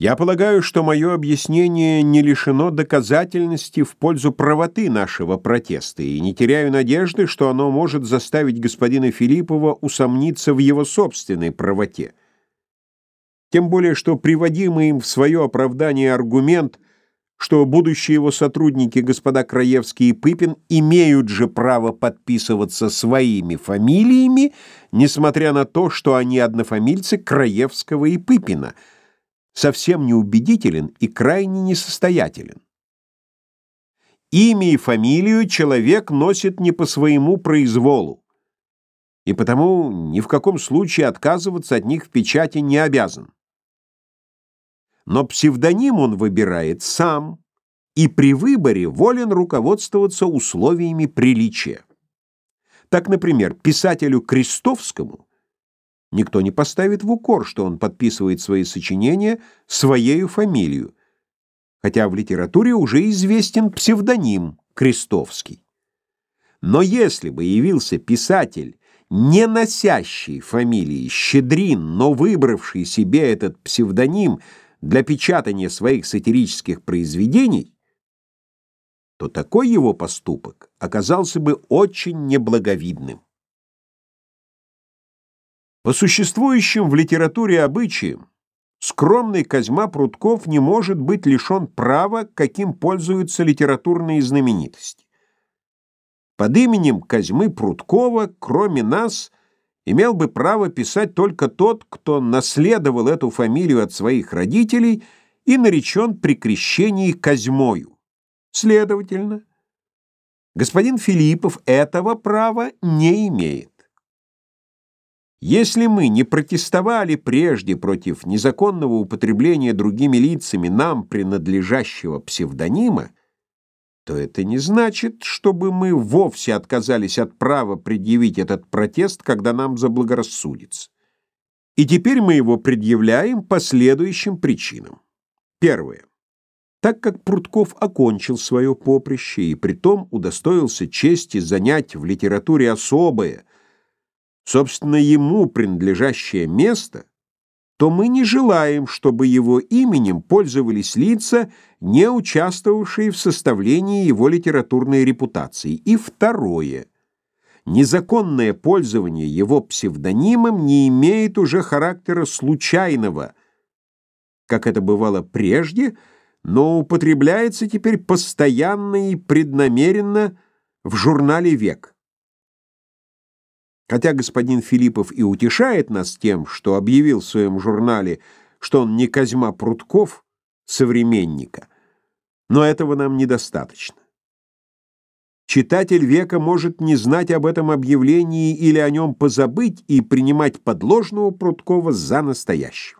Я полагаю, что мое объяснение не лишено доказательности в пользу правоты нашего протеста, и не теряю надежды, что оно может заставить господина Филиппова усомниться в его собственной правоте. Тем более, что приводимый им в свое оправдание аргумент, что будущие его сотрудники, господа Краевский и Пыпин, имеют же право подписываться своими фамилиями, несмотря на то, что они однофамильцы Краевского и Пыпина — совсем неубедителен и крайне несостоятелен. Имя и фамилию человек носит не по своему произволу, и потому ни в каком случае отказываться от них в печати не обязан. Но псевдоним он выбирает сам, и при выборе волен руководствоваться условиями приличия. Так, например, писателю Крестовскому Никто не поставит в укор, что он подписывает свои сочинения своей фамилию, хотя в литературе уже известен псевдоним Крестовский. Но если бы явился писатель, не носящий фамилии Щедрин, но выбравший себе этот псевдоним для печатания своих сатирических произведений, то такой его поступок оказался бы очень неблаговидным. По существующим в литературе обычаям, скромный Козьма Прутков не может быть лишен права, каким пользуются литературные знаменитости. Под именем Козьмы Пруткова, кроме нас, имел бы право писать только тот, кто наследовал эту фамилию от своих родителей и наречен при крещении Козьмою. Следовательно, господин Филиппов этого права не имеет. Если мы не протестовали прежде против незаконного употребления другими лицами нам принадлежащего псевдонима, то это не значит, чтобы мы вовсе отказались от права предъявить этот протест, когда нам заблагорассудится. И теперь мы его предъявляем по следующим причинам. Первое. Так как Прутков окончил свое поприще и притом удостоился чести занять в литературе особое, собственно, ему принадлежащее место, то мы не желаем, чтобы его именем пользовались лица, не участвовавшие в составлении его литературной репутации. И второе. Незаконное пользование его псевдонимом не имеет уже характера случайного, как это бывало прежде, но употребляется теперь постоянно и преднамеренно в журнале «Век». Хотя господин Филиппов и утешает нас тем, что объявил в своем журнале, что он не Козьма Прутков, современника, но этого нам недостаточно. Читатель века может не знать об этом объявлении или о нем позабыть и принимать подложного Пруткова за настоящего.